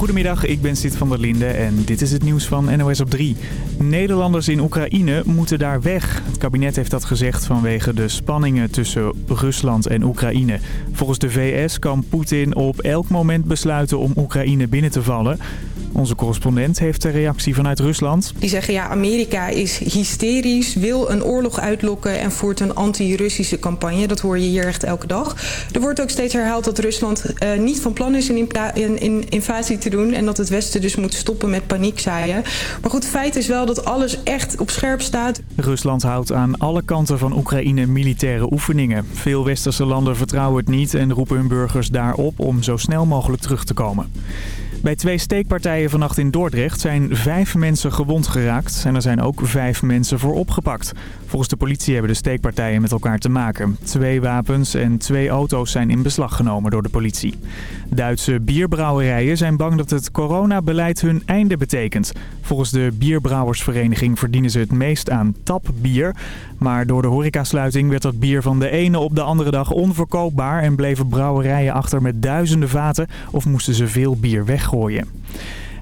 Goedemiddag, ik ben Sid van der Linde en dit is het nieuws van NOS op 3. Nederlanders in Oekraïne moeten daar weg. Het kabinet heeft dat gezegd vanwege de spanningen tussen Rusland en Oekraïne. Volgens de VS kan Poetin op elk moment besluiten om Oekraïne binnen te vallen. Onze correspondent heeft de reactie vanuit Rusland. Die zeggen ja, Amerika is hysterisch, wil een oorlog uitlokken en voert een anti-Russische campagne. Dat hoor je hier echt elke dag. Er wordt ook steeds herhaald dat Rusland uh, niet van plan is een in, in, invasie te doen. En dat het Westen dus moet stoppen met paniekzaaien. Maar goed, feit is wel dat alles echt op scherp staat. Rusland houdt aan alle kanten van Oekraïne militaire oefeningen. Veel westerse landen vertrouwen het niet en roepen hun burgers daarop om zo snel mogelijk terug te komen. Bij twee steekpartijen vannacht in Dordrecht zijn vijf mensen gewond geraakt en er zijn ook vijf mensen voor opgepakt. Volgens de politie hebben de steekpartijen met elkaar te maken. Twee wapens en twee auto's zijn in beslag genomen door de politie. Duitse bierbrouwerijen zijn bang dat het coronabeleid hun einde betekent. Volgens de bierbrouwersvereniging verdienen ze het meest aan tapbier. Maar door de horecasluiting werd dat bier van de ene op de andere dag onverkoopbaar... en bleven brouwerijen achter met duizenden vaten of moesten ze veel bier weggooien.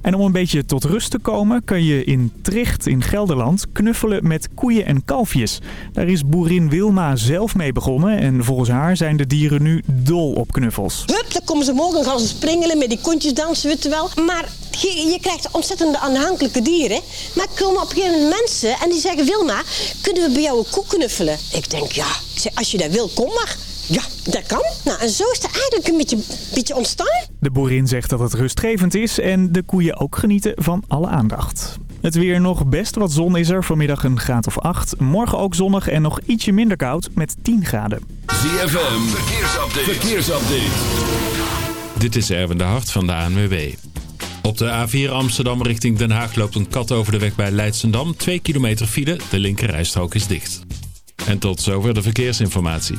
En om een beetje tot rust te komen kun je in Tricht in Gelderland knuffelen met koeien en kalfjes. Daar is boerin Wilma zelf mee begonnen en volgens haar zijn de dieren nu dol op knuffels. Hup, dan komen ze morgen gaan ze springelen, met die kontjes dansen, je wel. Maar je, krijgt ontzettend aanhankelijke dieren. Maar komen op een gegeven moment mensen en die zeggen... Wilma, kunnen we bij jou een koe knuffelen? Ik denk, ja, als je dat wil, kom maar. Ja, dat kan. Nou, en zo is het eigenlijk een beetje, beetje ontstaan. De boerin zegt dat het rustgevend is en de koeien ook genieten van alle aandacht. Het weer nog best wat zon is er. Vanmiddag een graad of 8. Morgen ook zonnig en nog ietsje minder koud met 10 graden. ZFM, verkeersupdate. verkeersupdate. Dit is Erwin de Hart van de ANWB. Op de A4 Amsterdam richting Den Haag loopt een kat over de weg bij Leidsendam. 2 kilometer file, de linkerrijstrook is dicht. En tot zover de verkeersinformatie.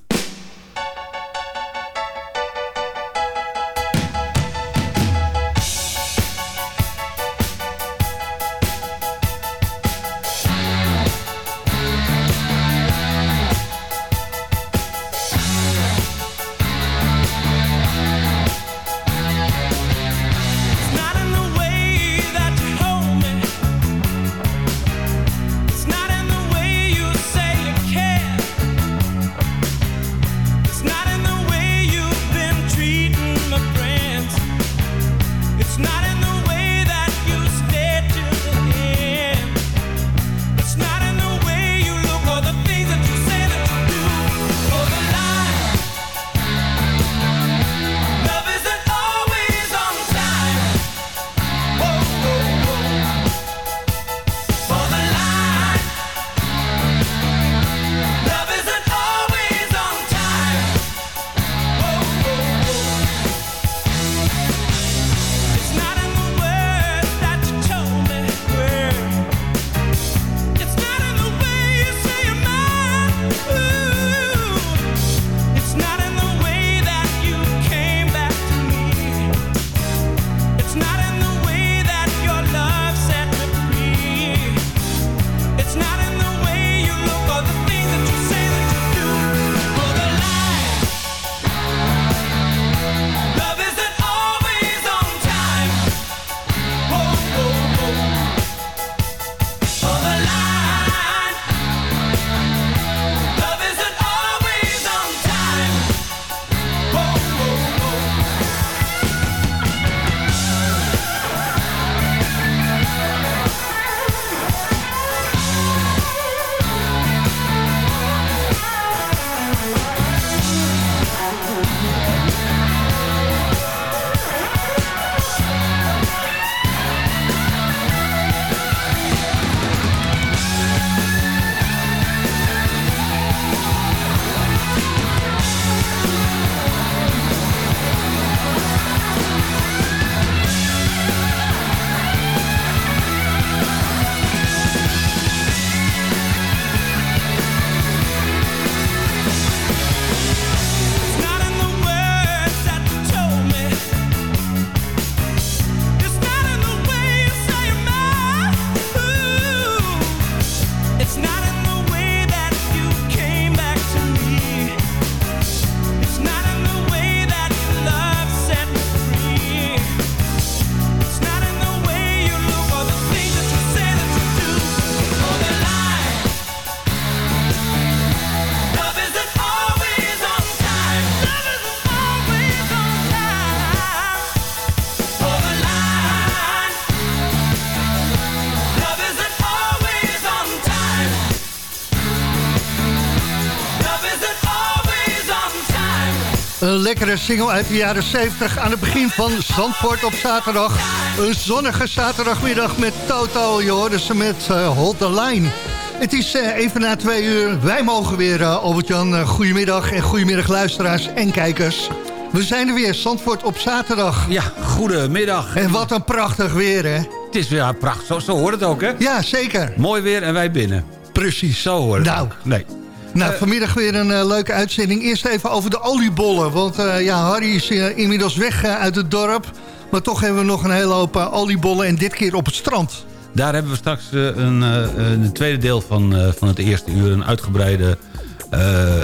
Lekkere single uit de jaren 70 aan het begin van Zandvoort op zaterdag. Een zonnige zaterdagmiddag met Toto. Je hoorde ze met uh, Hold the Line. Het is uh, even na twee uur. Wij mogen weer, uh, Albert-Jan. goedemiddag en goedemiddag luisteraars en kijkers. We zijn er weer, Zandvoort op zaterdag. Ja, goedemiddag. En wat een prachtig weer, hè? Het is weer prachtig, zo, zo hoort het ook, hè? Ja, zeker. Mooi weer en wij binnen. Precies. Zo hoort het Nou, ook. nee. Nou, vanmiddag weer een uh, leuke uitzending. Eerst even over de oliebollen. Want uh, ja, Harry is uh, inmiddels weg uit het dorp. Maar toch hebben we nog een hele hoop oliebollen. En dit keer op het strand. Daar hebben we straks een, een tweede deel van, van het eerste uur... een uitgebreide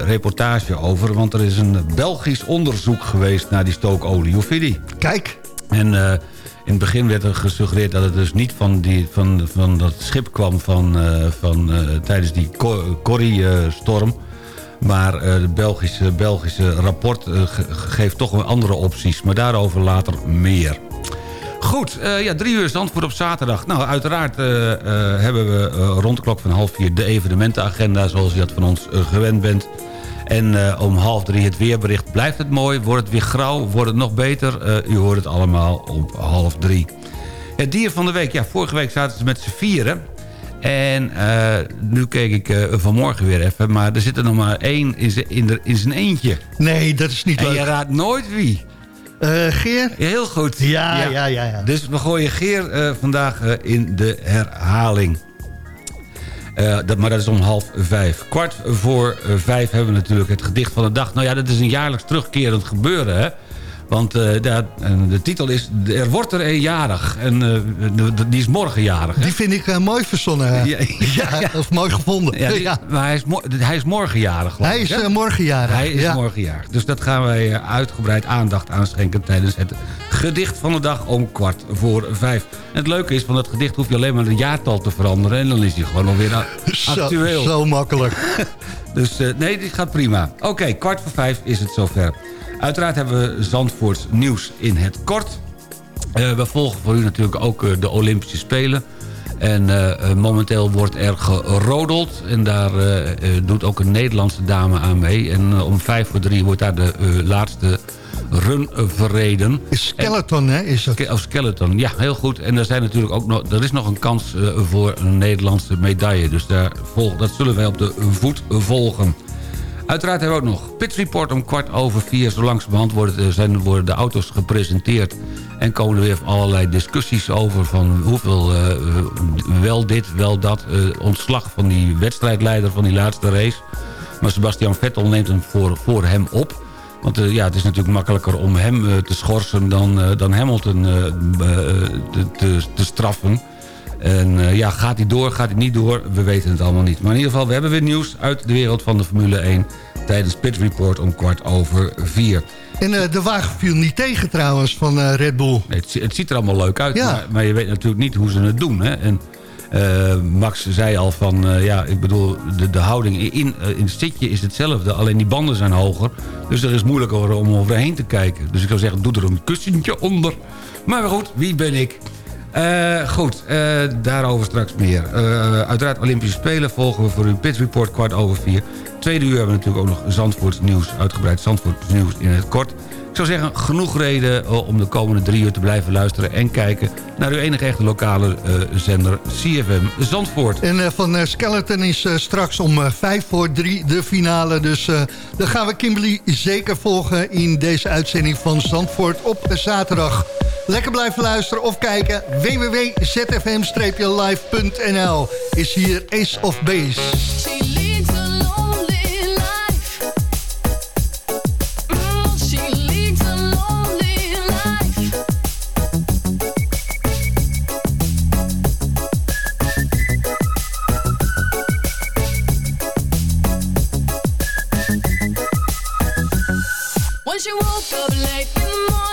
reportage over. Want er is een Belgisch onderzoek geweest naar die stookolie. Hoe vind je die? Kijk. En... In het begin werd er gesuggereerd dat het dus niet van, die, van, van dat schip kwam van, uh, van, uh, tijdens die Corrie-storm. maar uh, het Belgische, Belgische rapport geeft toch andere opties. Maar daarover later meer. Goed, ja, drie uur Zandvoort op zaterdag. Nou, uiteraard hebben we rond de klok van half vier de evenementenagenda... zoals u dat van ons gewend bent. En uh, om half drie het weerbericht. Blijft het mooi? Wordt het weer grauw? Wordt het nog beter? Uh, u hoort het allemaal om half drie. Het dier van de week. Ja, vorige week zaten ze met z'n vieren. En uh, nu keek ik vanmorgen weer even. Maar er zit er nog maar één in zijn in in zijn eentje. Nee, dat is niet en leuk. En je raadt nooit wie. Geer? Heel goed. Ja, ja, ja. ja, ja. Dus we gooien Geer vandaag in de herhaling. Uh, dat, maar dat is om half vijf. Kwart voor vijf hebben we natuurlijk het gedicht van de dag. Nou ja, dat is een jaarlijks terugkerend gebeuren, hè. Want uh, de, de, titel is Er wordt er een jarig. En uh, de, die is morgen jarig. Hè? Die vind ik uh, mooi verzonnen. Ja, ja, ja, Of mooi gevonden. Ja, die, maar hij is, hij is morgen jarig. Hij is morgen jarig. Hij is morgen jarig. Dus dat gaan wij uitgebreid aandacht aanschenken... tijdens het gedicht van de dag om kwart voor vijf. En het leuke is, van dat gedicht hoef je alleen maar een jaartal te veranderen... en dan is hij gewoon alweer actueel. Zo, zo makkelijk. dus nee, dit gaat prima. Oké, okay, kwart voor vijf is het zover. Uiteraard hebben we Zandvoorts nieuws in het kort. Uh, we volgen voor u natuurlijk ook uh, de Olympische Spelen. En uh, momenteel wordt er gerodeld. En daar doet ook een Nederlandse dame aan mee. En om vijf voor drie wordt daar de laatste run verreden. Skeleton, hè? Is dat? Of skeleton, ja, heel goed. En er, zijn natuurlijk ook nog, er is nog een kans voor een Nederlandse medaille. Dus daar volg, dat zullen wij op de voet volgen. Uiteraard hebben we ook nog Pit Report om kwart over vier. Zo langzamerhand worden, zijn, worden de auto's gepresenteerd. En komen er weer allerlei discussies over van hoeveel uh, wel dit, wel dat. Uh, ontslag van die wedstrijdleider van die laatste race. Maar Sebastian Vettel neemt hem voor, voor hem op. Want ja, het is natuurlijk makkelijker om hem te schorsen dan, dan Hamilton te straffen. En uh, ja, gaat hij door, gaat hij niet door? We weten het allemaal niet. Maar in ieder geval, we hebben weer nieuws uit de wereld van de Formule 1... tijdens Pit Report om kwart over vier. En uh, de wagen viel niet tegen trouwens van uh, Red Bull. Nee, het, het, ziet er allemaal leuk uit, ja. maar, maar, je weet natuurlijk niet hoe ze het doen. Hè? En Max zei al van, ja, ik bedoel, de, de houding in, in het zitje is hetzelfde. Alleen die banden zijn hoger, dus er is moeilijker om overheen te kijken. Dus ik zou zeggen, doe er een kussentje onder. Maar goed, wie ben ik? Uh, goed, uh, daarover straks meer. Uh, uiteraard Olympische Spelen volgen we voor u Pit Report kwart over vier. Tweede uur hebben we natuurlijk ook nog Zandvoort nieuws, uitgebreid Zandvoort nieuws in het kort. Zou zeggen, genoeg reden om de komende drie uur te blijven luisteren... en kijken naar uw enige echte lokale zender CFM Zandvoort. En van Skeleton is straks om vijf voor drie de finale. Dus dan gaan we Kimberly zeker volgen in deze uitzending van Zandvoort op zaterdag. Lekker blijven luisteren of kijken. www.zfm-live.nl is hier Ace of Base. She woke up late in the morning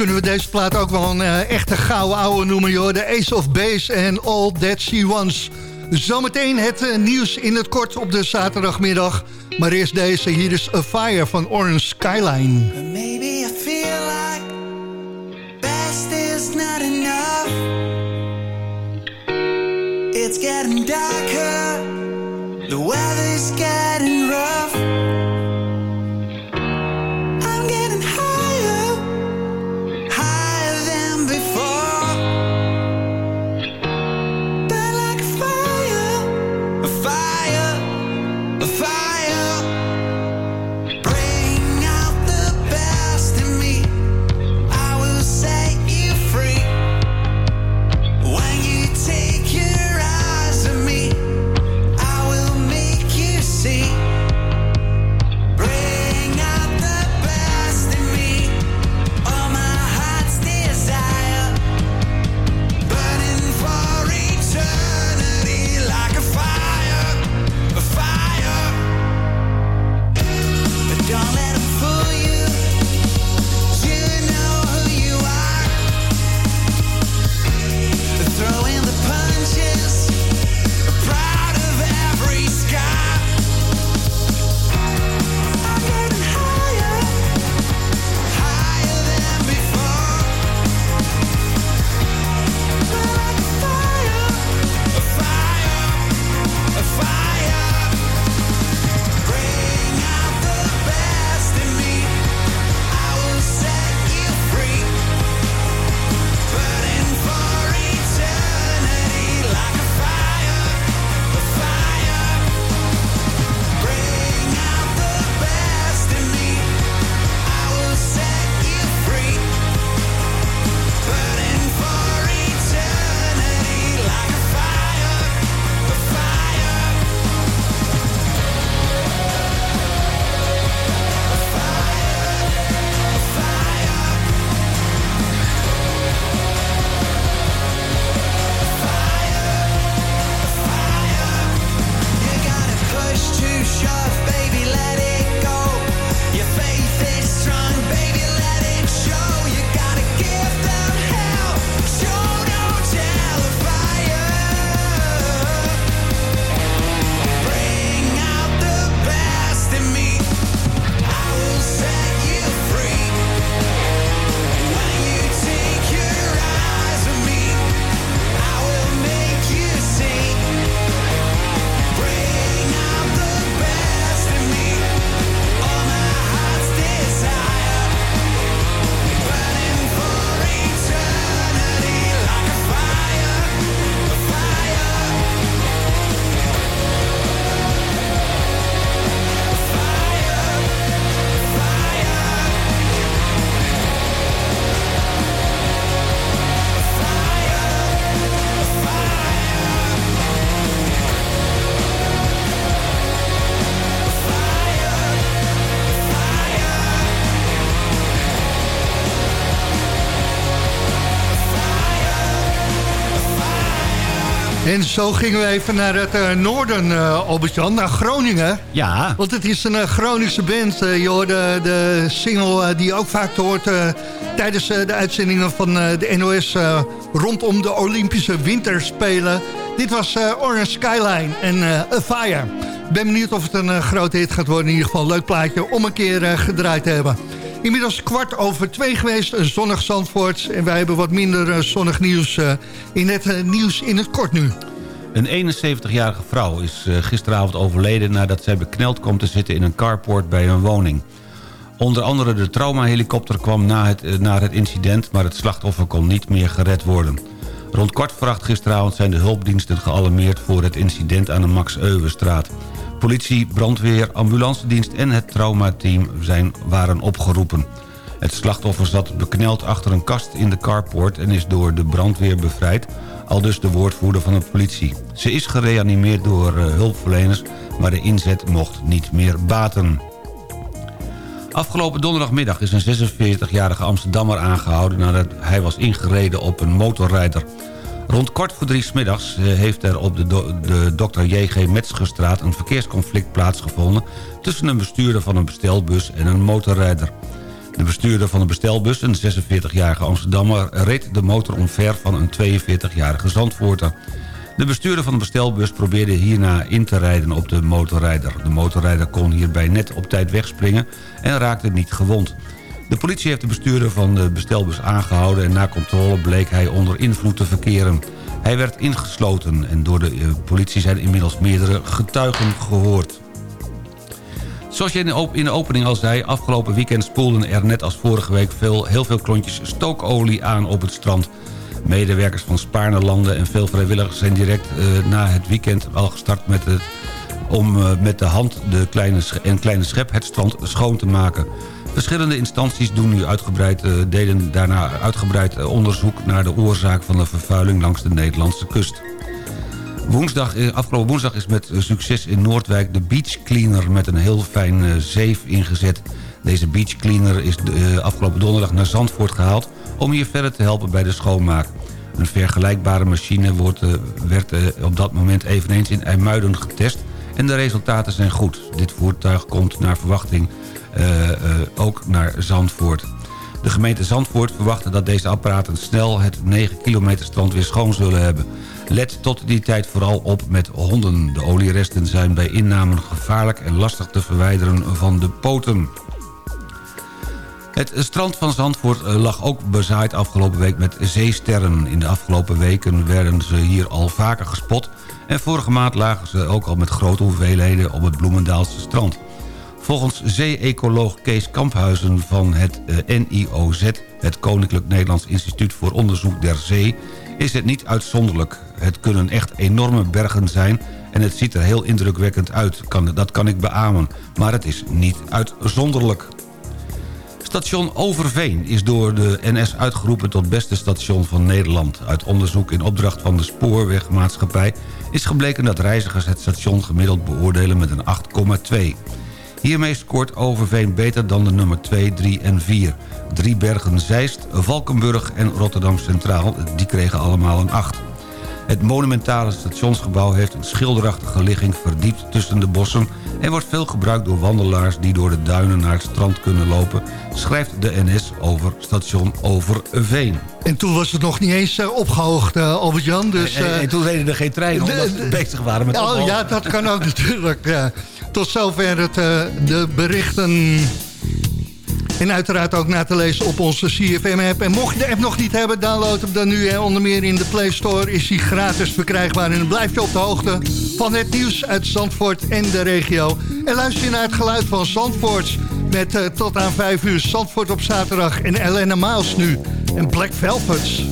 kunnen we deze plaat ook wel een eh, echte gouden ouwe noemen, joh. De Ace of Base en All That She Wants. Zometeen het eh, nieuws in het kort op de zaterdagmiddag. Maar eerst deze, hier is A Fire van Orange Skyline. En zo gingen we even naar het eh, noorden, eh Albert-Jan, naar Groningen. Ja. Want het is een Groningse band. je hoorde de single die je ook vaak hoort tijdens de uitzendingen van de NOS... rondom de Olympische Winterspelen. Dit was Orange Skyline en A Fire. Ik ben benieuwd of het een grote hit gaat worden. In ieder geval een leuk plaatje om een keer gedraaid te hebben. Inmiddels kwart over twee geweest, een zonnig Zandvoort. En wij hebben wat minder eh, zonnig nieuws eh, in het eh, nieuws in het kort nu. Een 71-jarige vrouw is eh, gisteravond overleden... nadat zij bekneld kwam te zitten in een carport bij een woning. Onder andere de traumahelikopter kwam na het, eh, naar het incident... maar het slachtoffer kon niet meer gered worden. Rond kwart voor acht gisteravond zijn de hulpdiensten gealarmeerd... voor het incident aan de Max Euwenstraat. Politie, brandweer, ambulancedienst en het traumateam zijn, waren opgeroepen. Het slachtoffer zat bekneld achter een kast in de carport... en is door de brandweer bevrijd, al dus de woordvoerder van de politie. Ze is gereanimeerd door eh, hulpverleners, maar de inzet mocht niet meer baten. Afgelopen donderdagmiddag is een 46-jarige Amsterdammer aangehouden... nadat hij was ingereden op een motorrijder. Rond kwart voor drie 's middags eh, heeft er op de, de Dr. J.G. Metzgerstraat... een verkeersconflict plaatsgevonden... tussen een bestuurder van een bestelbus en een motorrijder. De bestuurder van de bestelbus, een 46-jarige Amsterdammer... reed de motor omver van een 42-jarige Zandvoorter. De bestuurder van de bestelbus probeerde hierna in te rijden op de motorrijder. De motorrijder kon hierbij net op tijd wegspringen en raakte niet gewond. De politie heeft de bestuurder van de bestelbus aangehouden... en na controle bleek hij onder invloed te verkeren. Hij werd ingesloten en door de eh, politie zijn inmiddels meerdere getuigen gehoord. Zoals je in de, op- in de opening al zei... afgelopen weekend spoelden er net als vorige week veel, heel veel klontjes stookolie aan op het strand. Medewerkers van Spaarne en veel vrijwilligers zijn direct eh, na het weekend al gestart met het om eh, met de hand de kleine en kleine schep het strand schoon te maken. Verschillende instanties doen nu uitgebreid, eh, deden daarna uitgebreid eh, onderzoek... naar de oorzaak van de vervuiling langs de Nederlandse kust. Woensdag, eh, afgelopen woensdag is met succes in Noordwijk de beach cleaner met een heel fijn zeef ingezet. Deze beach cleaner is afgelopen donderdag naar Zandvoort gehaald om hier verder te helpen bij de schoonmaak. Een vergelijkbare machine wordt, werd op dat moment eveneens in IJmuiden getest en de resultaten zijn goed. Dit voertuig komt naar verwachting ook naar Zandvoort. De gemeente Zandvoort verwachtte dat deze apparaten snel het 9 kilometer strand weer schoon zullen hebben. Let tot die tijd vooral op met honden. De olieresten zijn bij innamen gevaarlijk en lastig te verwijderen van de poten. Het strand van Zandvoort eh, lag ook bezaaid afgelopen week met zeesterren. In de afgelopen weken werden ze hier al vaker gespot... en vorige maand lagen ze ook al met grote hoeveelheden op het Bloemendaalse strand. Volgens zee-ecoloog Kees Kamphuizen van het eh, NIOZ... het Koninklijk Nederlands Instituut voor Onderzoek der Zee... is het niet uitzonderlijk. Het kunnen echt enorme bergen zijn... en het ziet er heel indrukwekkend uit. Kan, dat kan ik beamen. Maar het is niet uitzonderlijk. Station Overveen is door de NS uitgeroepen tot beste station van Nederland. Uit onderzoek in opdracht van de Spoorwegmaatschappij is gebleken dat reizigers het station gemiddeld beoordelen met een 8,2. Hiermee scoort Overveen beter dan de nummer 2, 3 en 4. Driebergen Zeist, Valkenburg en Rotterdam Centraal, die kregen allemaal een 8. Het monumentale stationsgebouw heeft een schilderachtige ligging verdiept tussen de bossen... en wordt veel gebruikt door wandelaars die door de duinen naar het strand kunnen lopen... schrijft de NS over station Overveen. En toen was het nog niet eens eh, opgehoogd, eh, Albert-Jan. Dus, en, en eh, toen reden er geen treinen omdat ze bezig waren met Oh ja, dat kan ook natuurlijk. Ja. Tot zover het, eh, de berichten. En uiteraard ook na te lezen op onze CFM-app. En mocht je de app nog niet hebben, download hem dan nu. Hè. Onder meer in de Play Store is hij gratis verkrijgbaar. En dan blijf je op de hoogte van het nieuws uit Zandvoort en de regio. En luister je naar het geluid van Zandvoort. Met eh, tot aan 5 uur Zandvoort op zaterdag. En Elena Miles nu. En Black Velvets.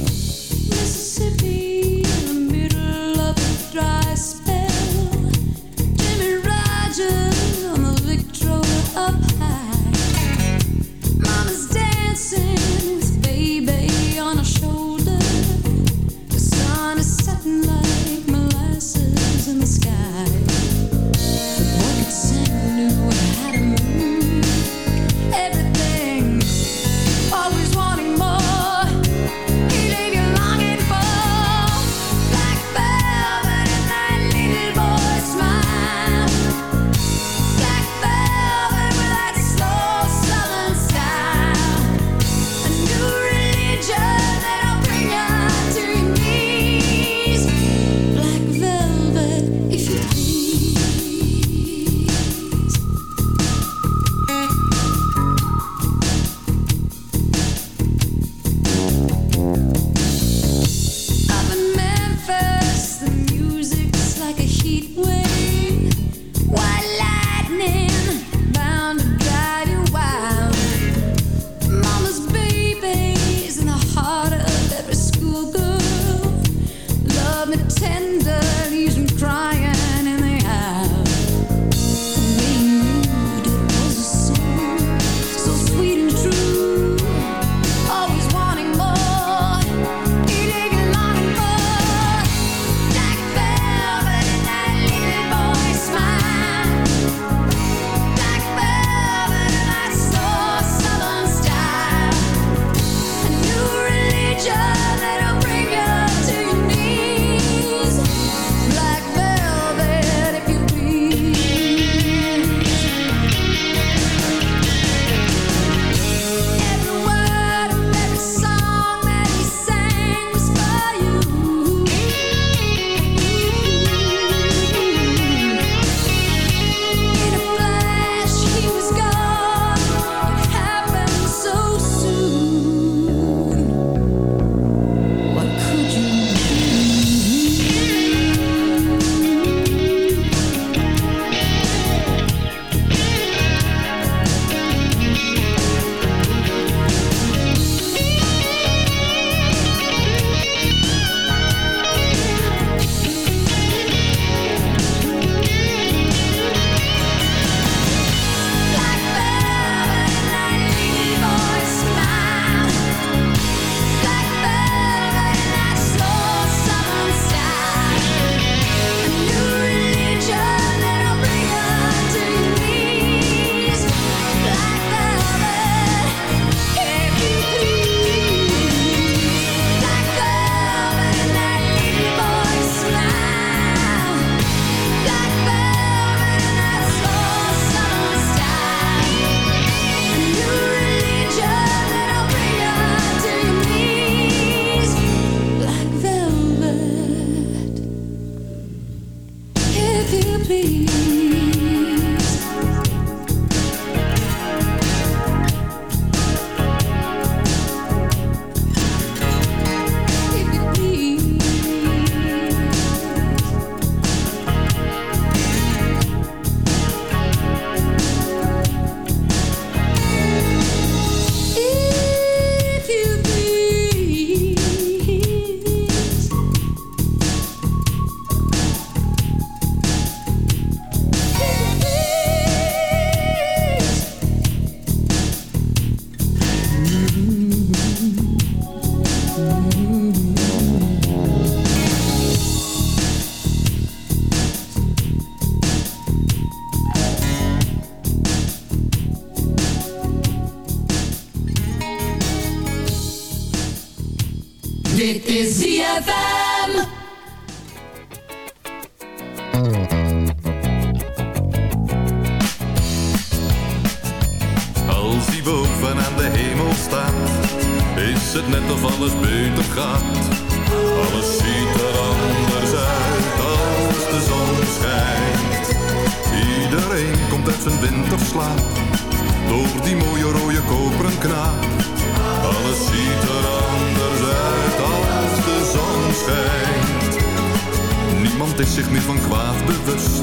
Is zich meer van kwaad bewust.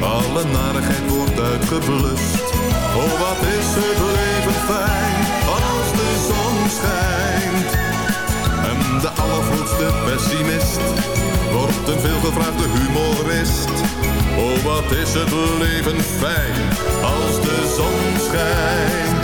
Alle narigheid wordt uitgeblust. Oh, wat is het leven fijn als de zon schijnt. En de allergrootste pessimist wordt een veelgevraagde humorist. Oh, wat is het leven fijn als de zon schijnt.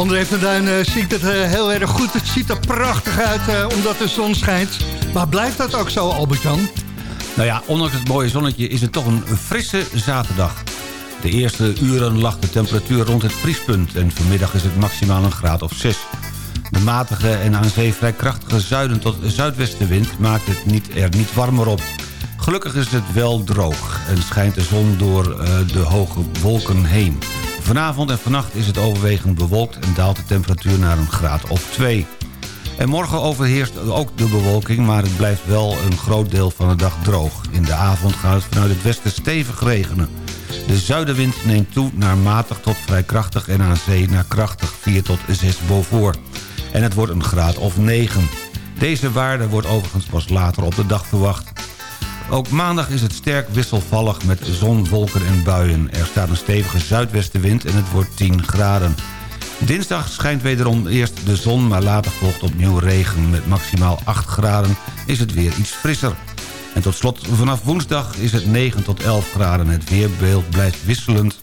André van Duin eh, ziet het eh, heel erg goed. Het ziet er prachtig uit eh, omdat de zon schijnt. Maar blijft dat ook zo, Albert-Jan? Nou ja, ondanks het mooie zonnetje is het toch een frisse zaterdag. De eerste uren lag de temperatuur rond het vriespunt... en vanmiddag is het maximaal een graad of 6. De matige en aan zee vrij krachtige zuiden tot zuidwestenwind... maakt het niet, er niet warmer op. Gelukkig is het wel droog en schijnt de zon door de hoge wolken heen. Vanavond en vannacht is het overwegend bewolkt... en daalt de temperatuur naar een graad of 2. En morgen overheerst ook de bewolking, maar het blijft wel een groot deel van de dag droog. In de avond gaat het vanuit het westen stevig regenen. De zuidenwind neemt toe naar matig tot vrij krachtig en aan zee naar krachtig 4 tot 6 boven. En het wordt een graad of 9. Deze waarde wordt overigens pas later op de dag verwacht. Ook maandag is het sterk wisselvallig met zon, wolken en buien. Er staat een stevige zuidwestenwind en het wordt 10 graden. Dinsdag schijnt wederom eerst de zon, maar later volgt opnieuw regen. Met maximaal 8 graden is het weer iets frisser. En tot slot, vanaf woensdag is het 9 tot 11 graden. Het weerbeeld blijft wisselend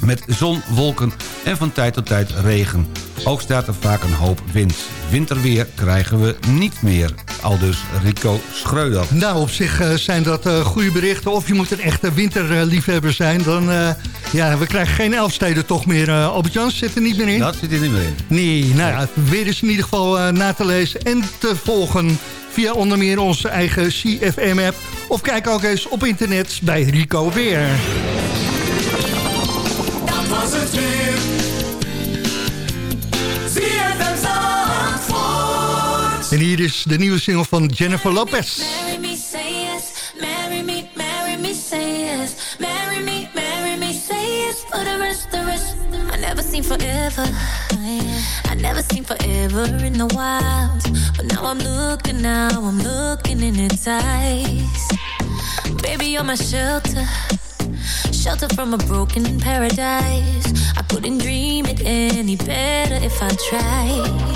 met zon, wolken en van tijd tot tijd regen. Ook staat er vaak een hoop wind. Winterweer krijgen we niet meer. Aldus Rico Schreuder. Nou, op zich eh, zijn dat eh, goede berichten. Of je moet een echte winterliefhebber zijn. Dan, eh, ja, we krijgen geen Elfsteden toch meer. Uh, Albert-Jan zit er niet meer in. Dat zit er niet meer in. Nee, nou ja, weer is in ieder geval na te lezen en te volgen... via onder meer onze eigen CFM-app. Of kijk ook eens op internet bij Rico Weer. Was het weer. ZFM Zandvoort. En hier is de nieuwe single van Jennifer Lopez. Marry me, say yes. Marry me, marry me, say yes. Marry me, marry me, say yes. For the rest, the rest. I never seen forever. I never seen forever in the wild. But now I'm looking, now I'm looking in its eyes. Baby, you're my shelter. Shelter from a broken paradise. I couldn't dream it any better if I tried.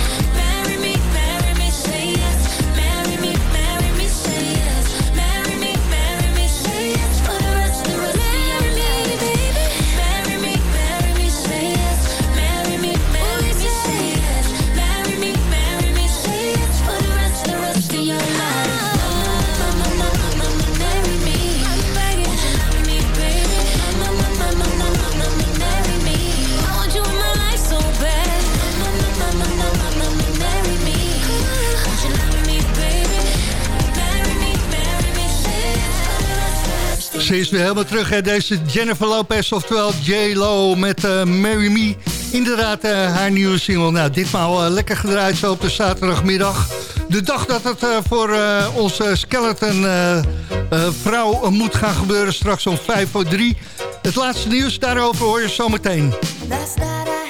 ze is weer helemaal terug. Hè? Deze Jennifer Lopez, oftewel J-Lo met uh, Marry Me. Inderdaad, eh, haar nieuwe single. Nou, ditmaal eh, lekker gedraaid zo op de zaterdagmiddag. De dag dat het voor onze skeleton vrouw moet gaan gebeuren. Straks om 5 Het laatste nieuws daarover hoor je zometeen. meteen.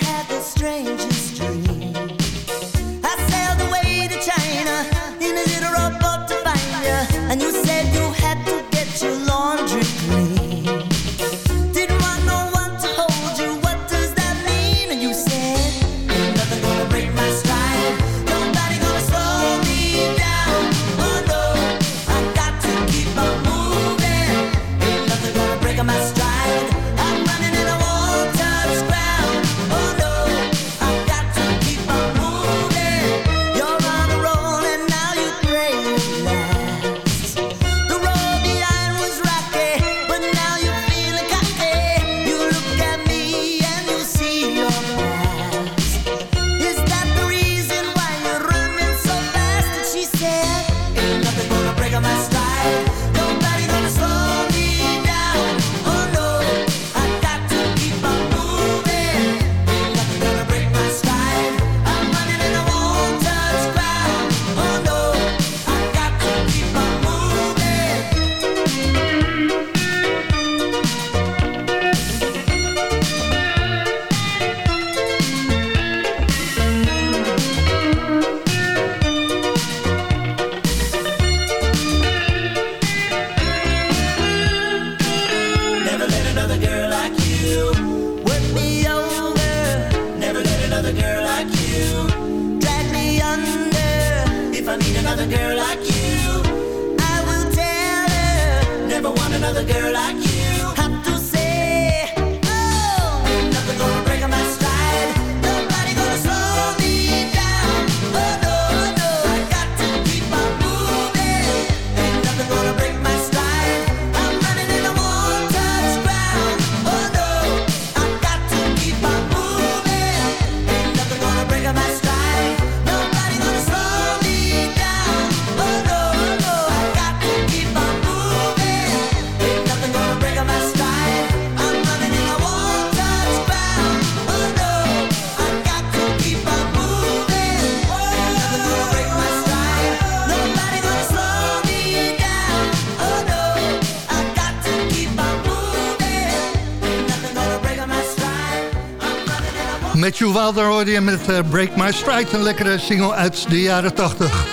met eh, Break My Stride, een lekkere single uit de jaren 80.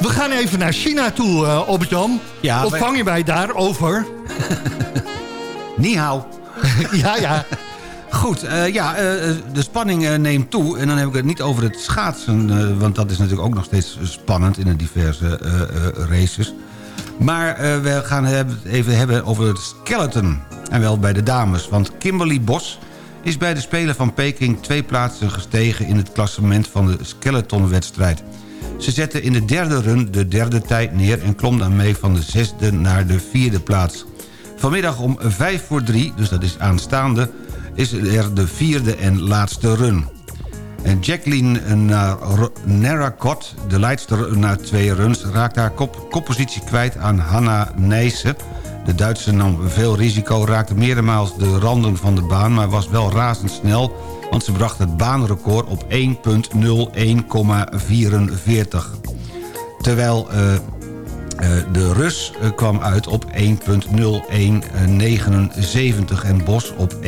We gaan even naar China toe, uh, Jan. Ontvang je wij daar over? Ja, ja. Goed, eh, ja, eh, de spanning neemt toe. En dan heb ik het niet over het schaatsen... want dat is natuurlijk ook nog steeds spannend in de diverse races. Maar we gaan het even hebben over het skeleton. En wel bij de dames. Want Kimberly Bos is bij de Spelen van Peking... twee plaatsen gestegen in het klassement van de skeletonwedstrijd. Ze zette in de derde run de derde tijd neer... en klom daarmee van de zesde naar de vierde plaats. Vanmiddag om vijf voor drie, dus dat is aanstaande... is er de vierde en laatste run. En Jacqueline Nar- Narakot, de leidster na twee runs... raakte haar kop, koppositie kwijt aan Hanna Nijssen. De Duitse nam veel risico, raakte meermaals de randen van de baan... maar was wel razendsnel, want ze bracht het baanrecord op 1.01,44. Terwijl... eh, eh, de Rus eh, kwam uit op 1.0179 en Bos op 1.0186.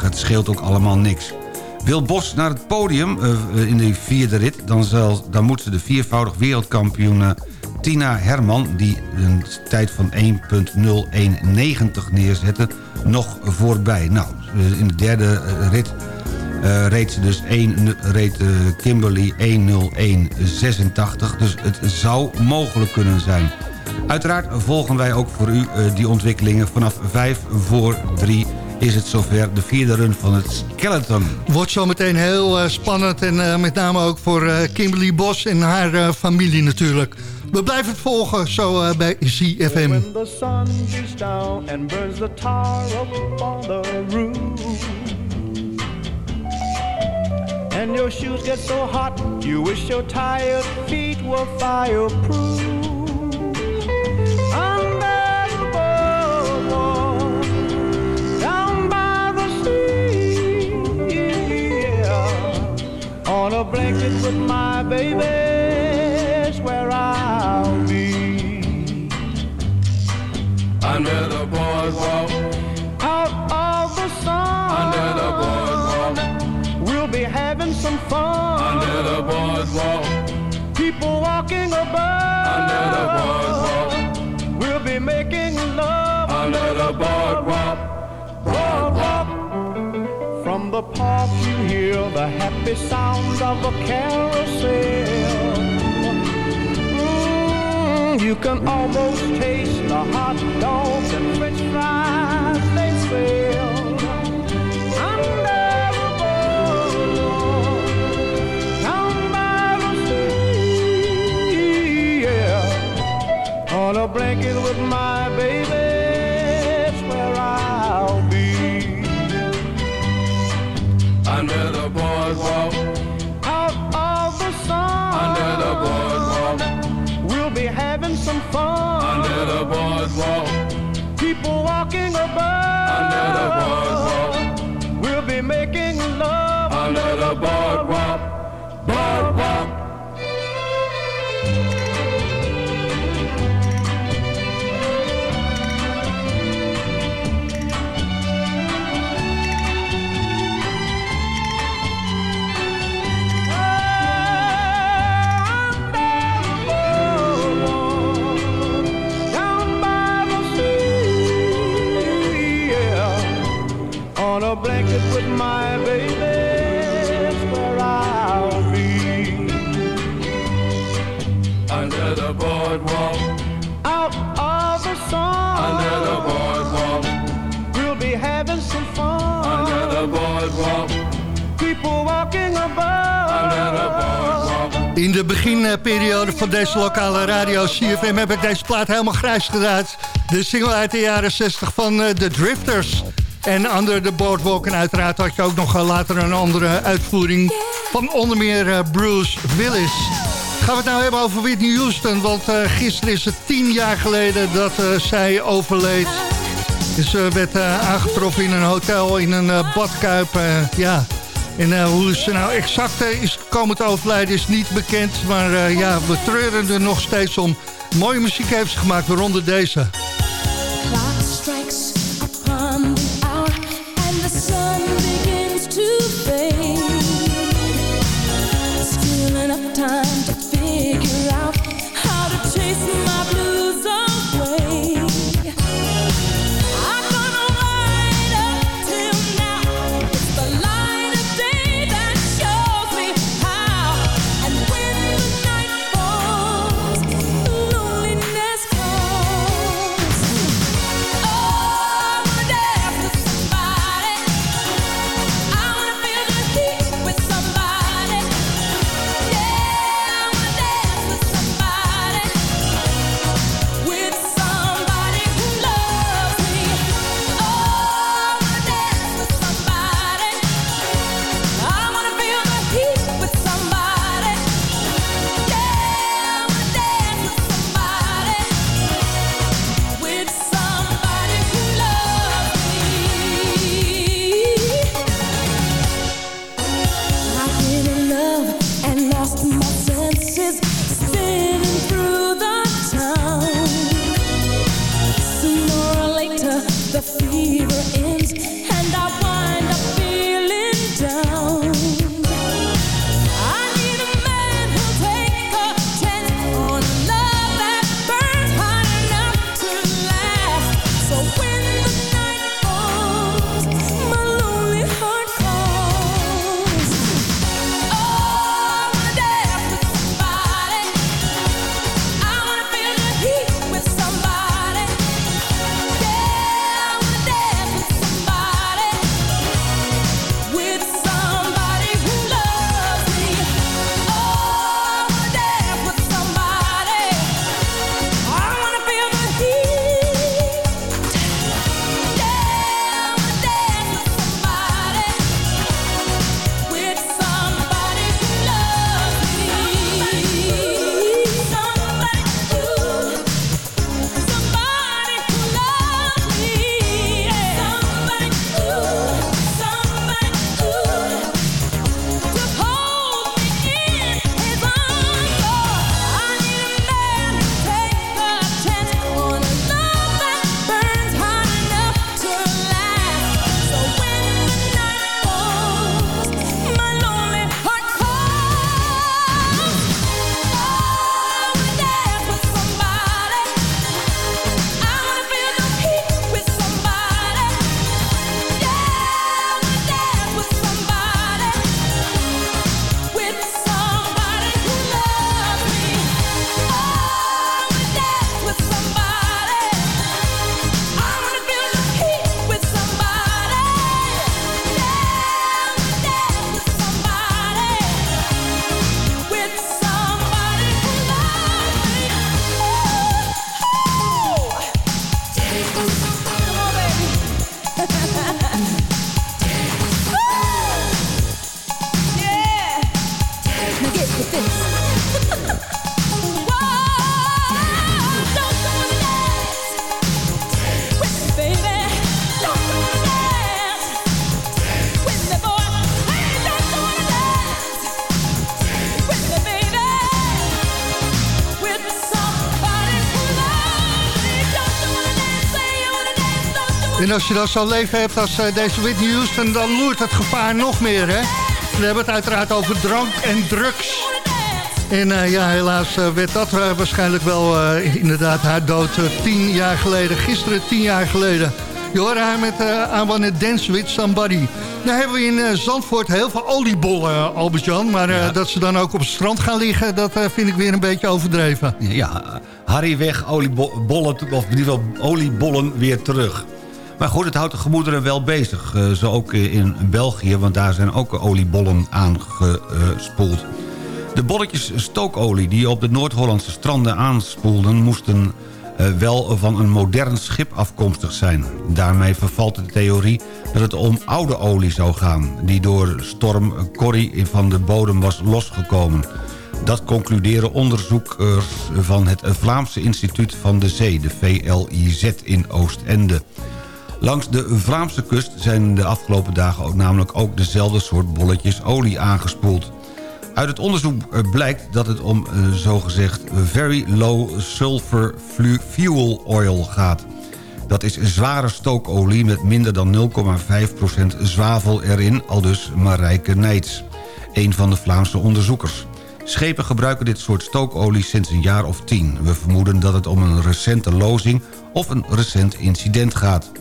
Het scheelt ook allemaal niks. Wil Bos naar het podium in de vierde rit... dan, zal, dan moet ze de viervoudig wereldkampioen Tina Herman... die een tijd van 1.0190 neerzette, nog voorbij. Nou, eh, in de derde eh, rit eh, reed ze dus 1, reed Kimberly 1.01.86. Dus het zou mogelijk kunnen zijn. Uiteraard volgen wij ook voor u die ontwikkelingen. Vanaf 5 voor 3 is het zover de vierde run van het Skeleton. Wordt zometeen heel spannend en met name ook voor Kimberly Bos en haar familie natuurlijk. We blijven het volgen zo eh, bij ZFM. When the sun down and burns the tar up on the And your shoes get so hot You wish your tired feet were fireproof. On a blanket with my baby under the boardwalk, People walking above. under the boardwalk, We'll be making love under the boardwalk. boardwalk. From the park you hear the happy sounds of a carousel. Mm, you can almost taste the hot dogs and french On a blanket with my baby, it's where I'll be. Under the boardwalk, Out of the sun, under the boardwalk, we'll be having some fun. under the boardwalk, People walking above, under the boardwalk, we'll be making love. Under the boardwalk, boardwalk. De beginperiode van deze lokale radio CFM heb ik deze plaat helemaal grijs gedraaid. De single uit de jaren 60 van eh, The Drifters. En Under the Boardwalk. En uiteraard had je ook nog eh, later een andere uitvoering van onder meer eh, Bruce Willis. Gaan we het nou hebben over Whitney Houston. Want gisteren is het tien jaar geleden dat zij overleed. Ze werd eh, aangetroffen in een hotel in een badkuip. ja. En eh, hoe ze nou exact eh, is komen te overlijden is niet bekend. Maar eh, ja, we treuren er nog steeds om. Mooie muziek heeft ze gemaakt, waaronder deze. Als je dan zo'n leven hebt als eh, deze Whitney Houston, dan loert het gevaar nog meer, hè? We hebben het uiteraard over drank en drugs. En eh, ja, helaas eh, werd dat waarschijnlijk wel inderdaad haar dood tien jaar geleden. Gisteren tien jaar geleden. Je hoorde haar met uh, I Wanna Dance With Somebody. Nou hebben we in Zandvoort heel veel oliebollen, Albert-Jan. Maar dat ze dan ook op het strand gaan liggen, dat vind ik weer een beetje overdreven. Ja, Harry weg, oliebollen, of in ieder geval oliebollen weer terug. Maar goed, het houdt de gemoederen wel bezig. Eh, zo ook in België, want daar zijn ook oliebollen aangespoeld. De bolletjes stookolie die op de Noord-Hollandse stranden aanspoelden... moesten eh, wel van een modern schip afkomstig zijn. Daarmee vervalt de theorie dat het om oude olie zou gaan... die door storm Corrie van de bodem was losgekomen. Dat concluderen onderzoekers van het Vlaamse Instituut van de Zee... de VLIZ in Oostende. Langs de Vlaamse kust zijn de afgelopen dagen ook namelijk ook dezelfde soort bolletjes olie aangespoeld. Uit het onderzoek eh, blijkt dat het om eh, zogezegd very low sulfur fuel oil gaat. Dat is zware stookolie met minder dan 0,5% zwavel erin, al dus Marijke Nijts, een van de Vlaamse onderzoekers. Schepen gebruiken dit soort stookolie sinds een jaar of tien. We vermoeden dat het om een recente lozing of een recent incident gaat.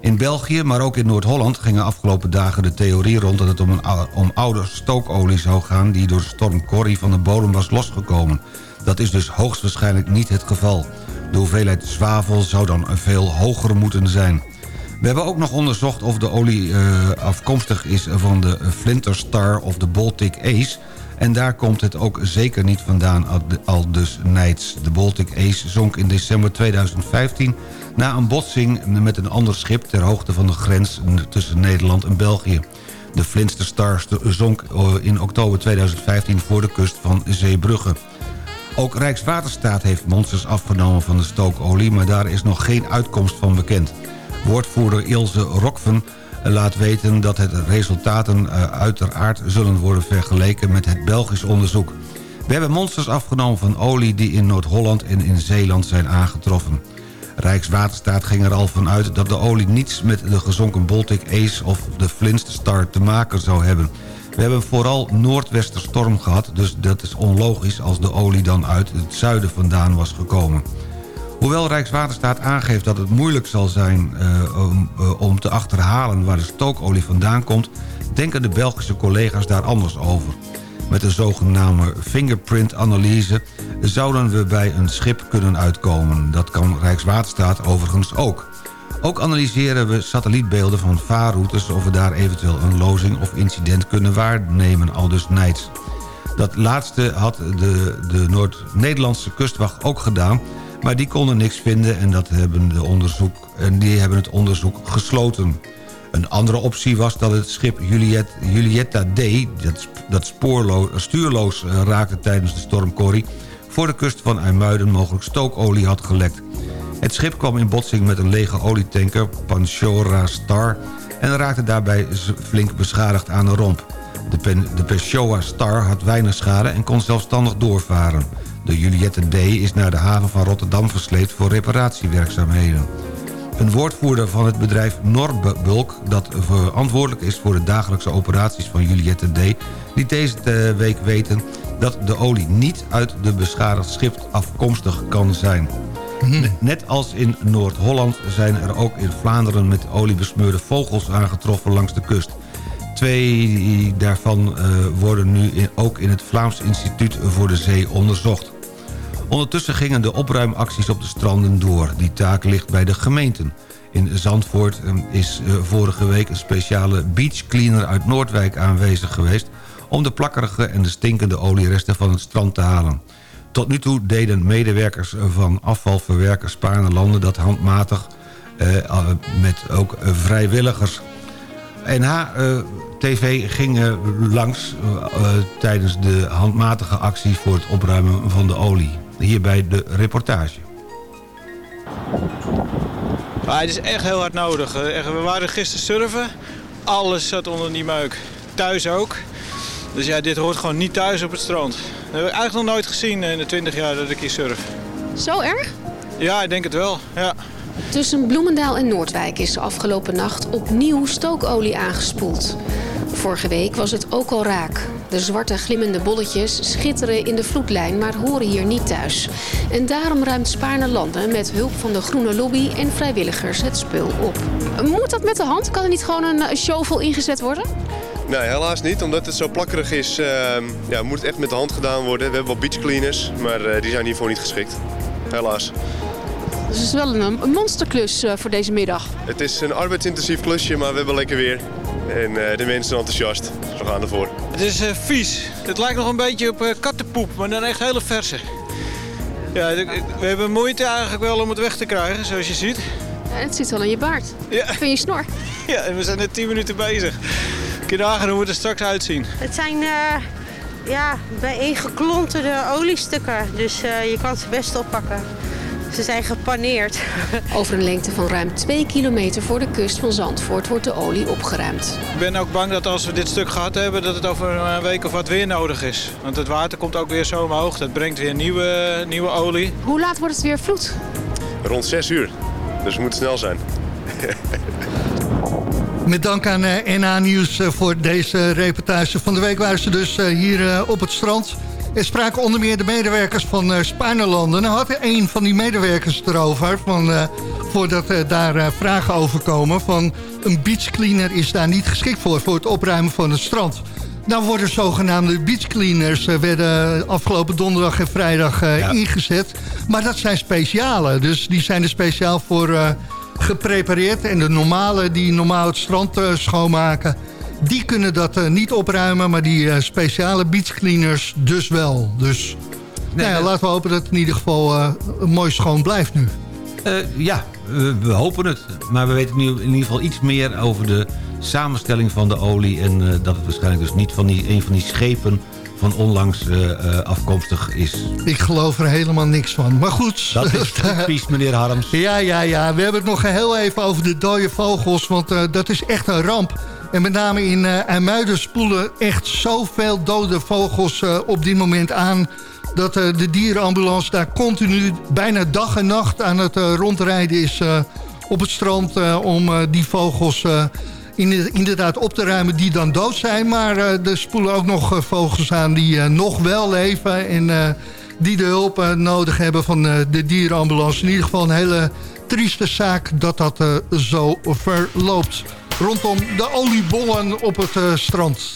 In België, maar ook in Noord-Holland gingen afgelopen dagen de theorie rond... dat het om, een, om oude stookolie zou gaan die door storm Corrie van de bodem was losgekomen. Dat is dus hoogstwaarschijnlijk niet het geval. De hoeveelheid zwavel zou dan veel hoger moeten zijn. We hebben ook nog onderzocht of de olie eh, afkomstig is van de Flinter Star of de Baltic Ace... En daar komt het ook zeker niet vandaan, al dus Nijts. De Baltic Ace zonk in december 2015 na een botsing met een ander schip... ter hoogte van de grens tussen Nederland en België. De Flinster Star st- zonk eh, in oktober 2015 voor de kust van Zeebrugge. Ook Rijkswaterstaat heeft monsters afgenomen van de stookolie... maar daar is nog geen uitkomst van bekend. Woordvoerder Ilse Rokven laat weten dat het resultaten eh, uiteraard zullen worden vergeleken met het Belgisch onderzoek. We hebben monsters afgenomen van olie die in Noord-Holland en in Zeeland zijn aangetroffen. Rijkswaterstaat ging er al van uit dat de olie niets met de gezonken Baltic Ace of de Flinster Star te maken zou hebben. We hebben vooral noordwesterstorm gehad, dus dat is onlogisch als de olie dan uit het zuiden vandaan was gekomen. Hoewel Rijkswaterstaat aangeeft dat het moeilijk zal zijn eh, om, eh, om te achterhalen waar de stookolie vandaan komt... denken de Belgische collega's daar anders over. Met de zogenaamde fingerprint-analyse zouden we bij een schip kunnen uitkomen. Dat kan Rijkswaterstaat overigens ook. Ook analyseren we satellietbeelden van vaarroutes... of we daar eventueel een lozing of incident kunnen waarnemen, aldus Nijts. Dat laatste had de, de Noord-Nederlandse kustwacht ook gedaan... maar die konden niks vinden en, dat hebben de onderzoek, en die hebben het onderzoek gesloten. Een andere optie was dat het schip Juliet, Julietta D... dat, dat spoorloos, stuurloos eh, raakte tijdens de storm Corrie... voor de kust van IJmuiden mogelijk stookolie had gelekt. Het schip kwam in botsing met een lege olietanker, Panchora Star... en raakte daarbij flink beschadigd aan de romp. De, pen, Star had weinig schade en kon zelfstandig doorvaren. De Juliette D is naar de haven van Rotterdam versleept voor reparatiewerkzaamheden. Een woordvoerder van het bedrijf Norbulk... dat verantwoordelijk is voor de dagelijkse operaties van Juliette D... liet deze week weten dat de olie niet uit de beschadigd schip afkomstig kan zijn. Net als in Noord-Holland zijn er ook in Vlaanderen... met olie besmeurde vogels aangetroffen langs de kust. Twee daarvan eh, worden nu ook in het Vlaams Instituut voor de Zee onderzocht. Ondertussen gingen de opruimacties op de stranden door. Die taak ligt bij de gemeenten. In Zandvoort eh, is eh, vorige week een speciale beachcleaner uit Noordwijk aanwezig geweest... om de plakkerige en de stinkende olieresten van het strand te halen. Tot nu toe deden medewerkers van afvalverwerker Spaarne Landen dat handmatig... eh, eh, met ook eh, vrijwilligers. NH-TV ging eh, langs eh, eh, tijdens de handmatige actie voor het opruimen van de olie. Hierbij de reportage. Maar het is echt heel hard nodig. Eh, we waren gisteren surfen. Alles zat onder die meuk. Thuis ook. Dus ja, dit hoort gewoon niet thuis op het strand. Dat heb ik eigenlijk nog nooit gezien in de 20 jaar dat ik hier surf. Zo erg? Ja, ik denk het wel. Ja. Tussen Bloemendaal en Noordwijk is de afgelopen nacht opnieuw stookolie aangespoeld. Vorige week was het ook al raak. De zwarte glimmende bolletjes schitteren in de vloedlijn, maar horen hier niet thuis. En daarom ruimt Spaarne Landen met hulp van de Groene Lobby en vrijwilligers het spul op. Moet dat met de hand? Kan er niet gewoon een eh, shovel ingezet worden? Nee, helaas niet. Omdat het zo plakkerig is, ehm, ja, moet het echt met de hand gedaan worden. We hebben wel beachcleaners, maar eh, die zijn hiervoor niet geschikt. Helaas. Dus het is wel een, een monsterklus eh, voor deze middag. Het is een arbeidsintensief klusje, maar we hebben lekker weer. En eh, de mensen zijn enthousiast. Dus we gaan ervoor. Het is eh, vies. Het lijkt nog een beetje op eh, kattenpoep, maar dan echt hele verse. Ja, we hebben moeite eigenlijk wel om het weg te krijgen, zoals je ziet. Ja, het zit al in je baard. Ja. Van je snor. Ja, en we zijn net 10 minuten bezig. Kun je nagaan hoe we er straks uitzien. Het zijn eh ja, bijeengeklonterde oliestukken, dus eh, je kan ze best oppakken. Ze zijn gepaneerd. Over een lengte van ruim 2 kilometer voor de kust van Zandvoort wordt de olie opgeruimd. Ik ben ook bang dat als we dit stuk gehad hebben, dat het over een week of wat weer nodig is. Want het water komt ook weer zo omhoog. Dat brengt weer nieuwe, nieuwe olie. Hoe laat wordt het weer vloed? Rond 6 uur. Dus we moeten snel zijn. Met dank aan eh, NA Nieuws eh, voor deze reportage. Van de week waren ze dus eh, hier op het strand. Er spraken onder meer de medewerkers van uh, Spaarnerlanden. Nou had een van die medewerkers erover... Van, voordat eh, daar vragen over komen... van een beachcleaner is daar niet geschikt voor... voor het opruimen van het strand. Nou worden zogenaamde beachcleaners... werden afgelopen donderdag en vrijdag ingezet. Maar dat zijn speciale. Dus die zijn er speciaal voor... geprepareerd. En de normale die normaal het strand eh, schoonmaken... die kunnen dat eh, niet opruimen, maar die eh, speciale beachcleaners dus wel. Dus nou ja, laten we hopen dat het in ieder geval mooi schoon blijft nu. Ja, we, we hopen het. Maar we weten nu in ieder geval iets meer over de samenstelling van de olie... en dat het waarschijnlijk dus niet van die, een van die schepen van onlangs eh, eh, afkomstig is. Ik geloof er helemaal niks van. Maar goed. Dat is typisch, meneer Harms. Ja, ja, ja. We hebben het nog heel even over de dode vogels. Want eh, dat is echt een ramp. En met name in uh, IJmuiden spoelen echt zoveel dode vogels uh, op dit moment aan... dat uh, de dierenambulance daar continu bijna dag en nacht aan het rondrijden is... op het strand om die vogels inderdaad op te ruimen die dan dood zijn. Maar er spoelen ook nog vogels aan die nog wel leven... en die de hulp nodig hebben van de dierenambulance. In ieder geval een hele trieste zaak dat dat zo verloopt rondom de oliebollen op het strand.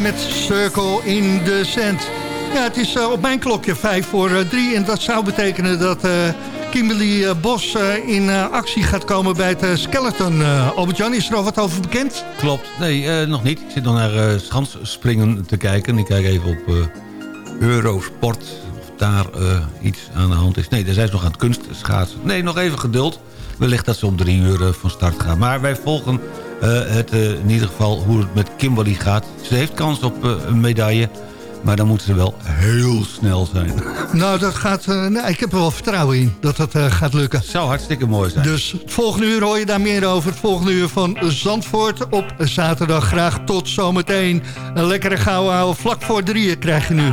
Met Circle in the Sand. Ja, het is eh, op mijn klokje vijf voor eh, drie. En dat zou betekenen dat eh, Kimberly eh, Bos eh, in eh, actie gaat komen bij het eh, Skeleton. Eh, Albert-Jan, is er al wat over bekend? Klopt. Nee, eh, nog niet. Ik zit nog naar eh schansspringen te kijken. Ik kijk even op eh, Eurosport of daar eh, iets aan de hand is. Nee, daar zijn ze nog aan het kunstschaatsen. Nee, nog even geduld. Wellicht dat ze om drie uur eh, van start gaan. Maar wij volgen eh, het eh, in ieder geval hoe het met Kimberly gaat. Ze heeft kans op eh, een medaille. Maar dan moeten ze wel heel snel zijn. Nou, dat gaat, eh, nou, ik heb er wel vertrouwen in dat dat eh, gaat lukken. Zou hartstikke mooi zijn. Dus het volgende uur hoor je daar meer over. Het volgende uur van Zandvoort op zaterdag. Graag tot zometeen. Een lekkere gouden ouwe vlak voor drieën krijg je nu.